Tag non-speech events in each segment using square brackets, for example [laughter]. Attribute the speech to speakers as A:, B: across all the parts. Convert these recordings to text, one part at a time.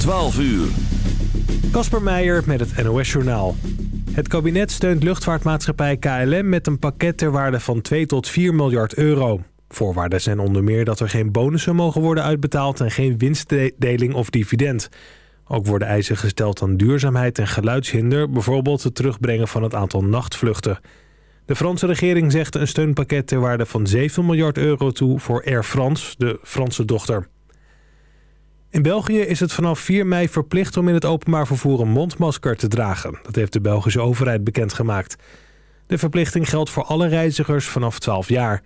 A: 12 uur.
B: Kasper Meijer met het NOS-journaal. Het kabinet steunt luchtvaartmaatschappij KLM met een pakket ter waarde van 2 tot 4 miljard euro. Voorwaarden zijn onder meer dat er geen bonussen mogen worden uitbetaald en geen winstdeling of dividend. Ook worden eisen gesteld aan duurzaamheid en geluidshinder, bijvoorbeeld het terugbrengen van het aantal nachtvluchten. De Franse regering zegt een steunpakket ter waarde van 7 miljard euro toe voor Air France, de Franse dochter. In België is het vanaf 4 mei verplicht om in het openbaar vervoer een mondmasker te dragen. Dat heeft de Belgische overheid bekendgemaakt. De verplichting geldt voor alle reizigers vanaf 12 jaar.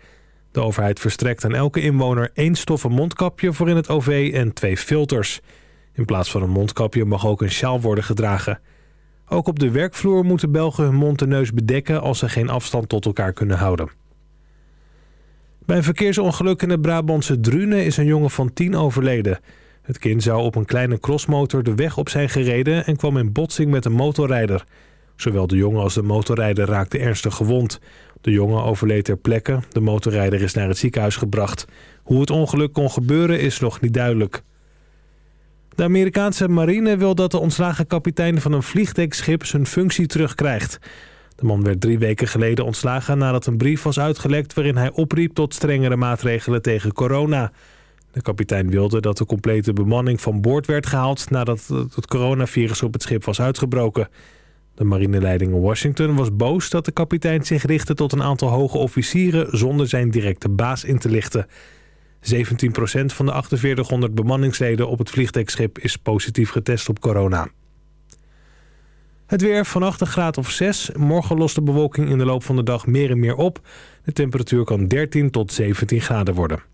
B: De overheid verstrekt aan elke inwoner één stoffen mondkapje voor in het OV en twee filters. In plaats van een mondkapje mag ook een sjaal worden gedragen. Ook op de werkvloer moeten Belgen hun mond en neus bedekken als ze geen afstand tot elkaar kunnen houden. Bij een verkeersongeluk in de Brabantse Drunen is een jongen van 10 overleden. Het kind zou op een kleine crossmotor de weg op zijn gereden en kwam in botsing met een motorrijder. Zowel de jongen als de motorrijder raakten ernstig gewond. De jongen overleed ter plekke. De motorrijder is naar het ziekenhuis gebracht. Hoe het ongeluk kon gebeuren is nog niet duidelijk. De Amerikaanse marine wil dat de ontslagen kapitein van een vliegdekschip zijn functie terugkrijgt. De man werd drie weken geleden ontslagen nadat een brief was uitgelekt... waarin hij opriep tot strengere maatregelen tegen corona. De kapitein wilde dat de complete bemanning van boord werd gehaald... nadat het coronavirus op het schip was uitgebroken. De marineleiding in Washington was boos dat de kapitein zich richtte tot een aantal hoge officieren... zonder zijn directe baas in te lichten... 17% van de 4800 bemanningsleden op het vliegdekschip is positief getest op corona. Het weer vannacht een graad of 6. Morgen lost de bewolking in de loop van de dag meer en meer op. De temperatuur kan 13 tot 17 graden worden.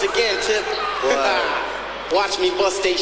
C: Once again, Tip. [laughs]
D: Watch me
C: bust they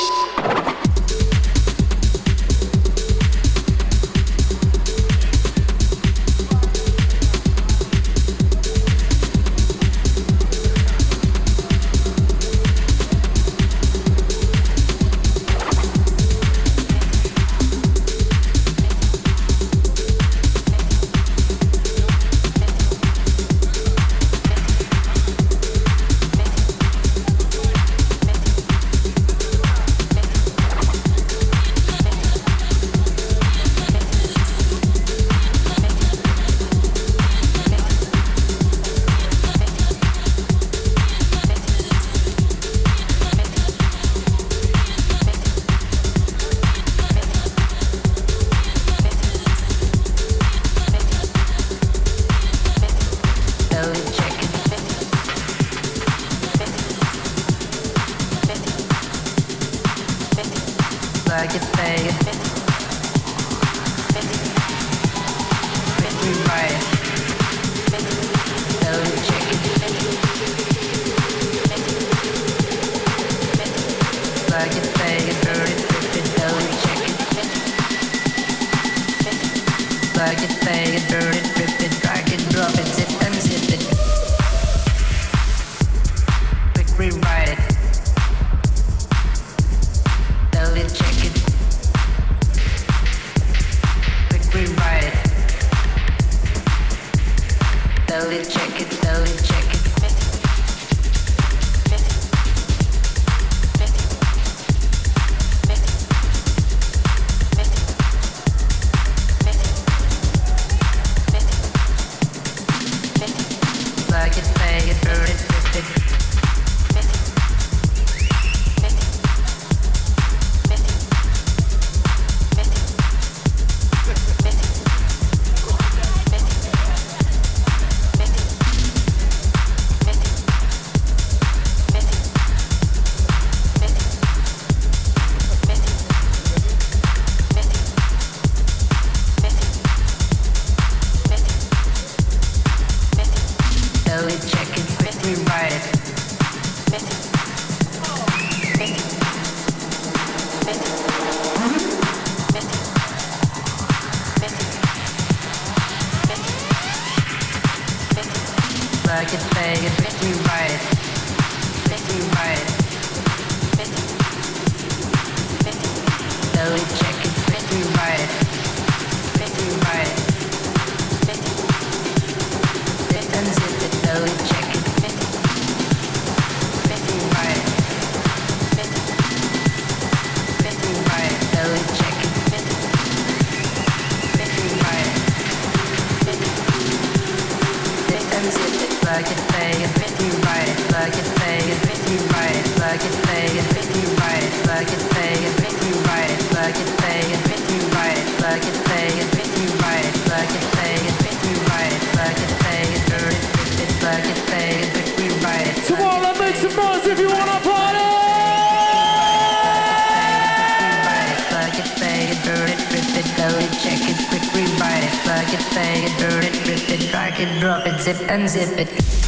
C: I can drop it, zip and
E: zip it.